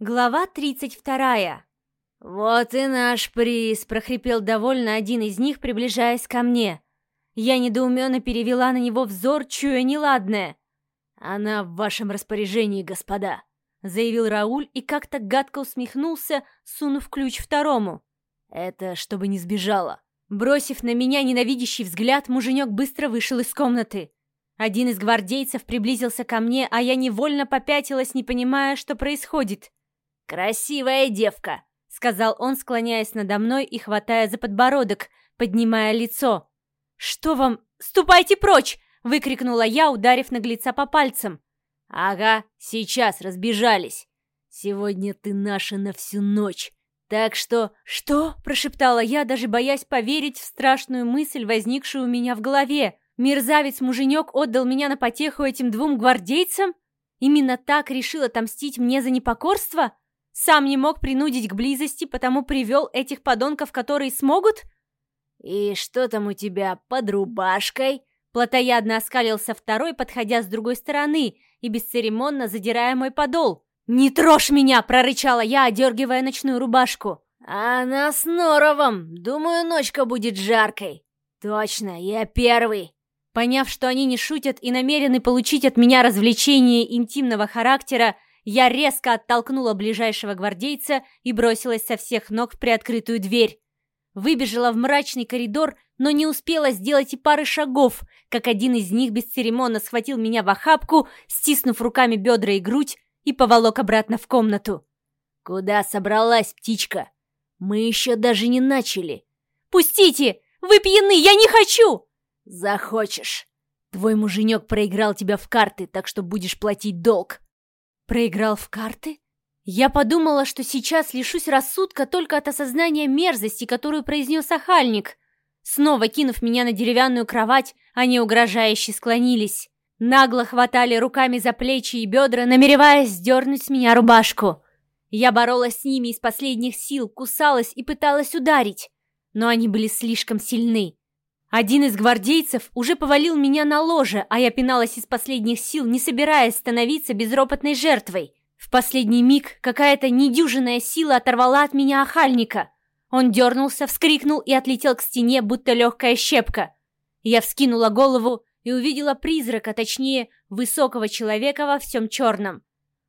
Глава 32. «Вот и наш приз!» — прохрипел довольно один из них, приближаясь ко мне. Я недоуменно перевела на него взор, чуя неладное. «Она в вашем распоряжении, господа!» — заявил Рауль и как-то гадко усмехнулся, сунув ключ второму. «Это чтобы не сбежала». Бросив на меня ненавидящий взгляд, муженек быстро вышел из комнаты. Один из гвардейцев приблизился ко мне, а я невольно попятилась, не понимая, что происходит. «Красивая девка!» — сказал он, склоняясь надо мной и хватая за подбородок, поднимая лицо. «Что вам? Ступайте прочь!» — выкрикнула я, ударив наглеца по пальцам. «Ага, сейчас разбежались. Сегодня ты наша на всю ночь. Так что...» «Что?» — прошептала я, даже боясь поверить в страшную мысль, возникшую у меня в голове. «Мерзавец-муженек отдал меня на потеху этим двум гвардейцам? Именно так решил отомстить мне за непокорство?» Сам не мог принудить к близости, потому привел этих подонков, которые смогут? «И что там у тебя под рубашкой?» Платоядно оскалился второй, подходя с другой стороны и бесцеремонно задирая мой подол. «Не трожь меня!» — прорычала я, одергивая ночную рубашку. «Она с норовом! Думаю, ночка будет жаркой!» «Точно, я первый!» Поняв, что они не шутят и намерены получить от меня развлечение интимного характера, я резко оттолкнула ближайшего гвардейца и бросилась со всех ног в приоткрытую дверь. Выбежала в мрачный коридор, но не успела сделать и пары шагов, как один из них бесцеремонно схватил меня в охапку, стиснув руками бедра и грудь, и поволок обратно в комнату. «Куда собралась, птичка? Мы еще даже не начали!» «Пустите! Вы пьяны! Я не хочу!» «Захочешь! Твой муженек проиграл тебя в карты, так что будешь платить долг!» Проиграл в карты? Я подумала, что сейчас лишусь рассудка только от осознания мерзости, которую произнес охальник. Снова кинув меня на деревянную кровать, они угрожающе склонились. Нагло хватали руками за плечи и бедра, намереваясь сдернуть с меня рубашку. Я боролась с ними из последних сил, кусалась и пыталась ударить, но они были слишком сильны. Один из гвардейцев уже повалил меня на ложе, а я пиналась из последних сил, не собираясь становиться безропотной жертвой. В последний миг какая-то недюжинная сила оторвала от меня охальника. Он дернулся, вскрикнул и отлетел к стене, будто легкая щепка. Я вскинула голову и увидела призрака, точнее, высокого человека во всем черном.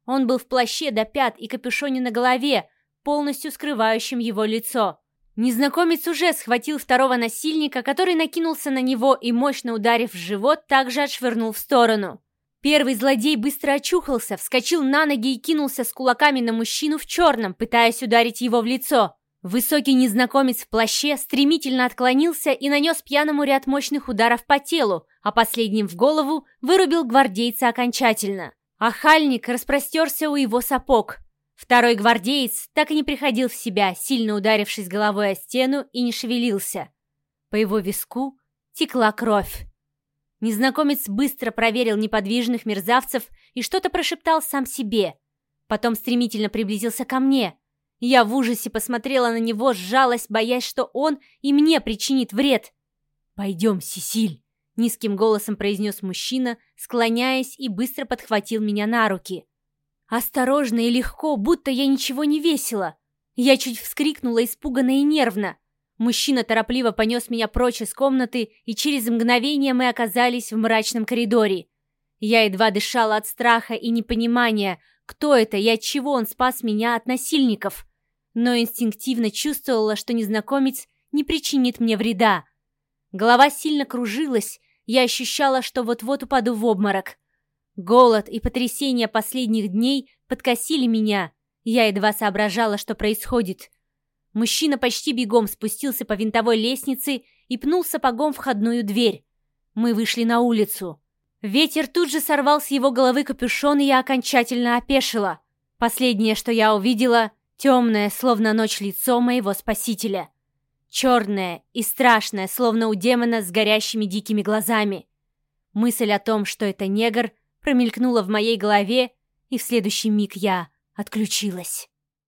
Он был в плаще до пят и капюшоне на голове, полностью скрывающим его лицо. Незнакомец уже схватил второго насильника, который накинулся на него и, мощно ударив в живот, также отшвырнул в сторону. Первый злодей быстро очухался, вскочил на ноги и кинулся с кулаками на мужчину в черном, пытаясь ударить его в лицо. Высокий незнакомец в плаще стремительно отклонился и нанес пьяному ряд мощных ударов по телу, а последним в голову вырубил гвардейца окончательно. Ахальник распростерся у его сапог. Второй гвардеец так и не приходил в себя, сильно ударившись головой о стену и не шевелился. По его виску текла кровь. Незнакомец быстро проверил неподвижных мерзавцев и что-то прошептал сам себе. Потом стремительно приблизился ко мне. Я в ужасе посмотрела на него, сжалась, боясь, что он и мне причинит вред. «Пойдем, Сесиль!» — низким голосом произнес мужчина, склоняясь и быстро подхватил меня на руки. Осторожно и легко, будто я ничего не весила. Я чуть вскрикнула испуганно и нервно. Мужчина торопливо понес меня прочь из комнаты, и через мгновение мы оказались в мрачном коридоре. Я едва дышала от страха и непонимания, кто это и от чего он спас меня от насильников. Но инстинктивно чувствовала, что незнакомец не причинит мне вреда. Голова сильно кружилась, я ощущала, что вот-вот упаду в обморок. Голод и потрясение последних дней подкосили меня. Я едва соображала, что происходит. Мужчина почти бегом спустился по винтовой лестнице и пнул сапогом входную дверь. Мы вышли на улицу. Ветер тут же сорвал с его головы капюшон, и я окончательно опешила. Последнее, что я увидела, темное, словно ночь лицо моего спасителя. Черное и страшное, словно у демона с горящими дикими глазами. Мысль о том, что это негр, промелькнуло в моей голове, и в следующий миг я отключилась.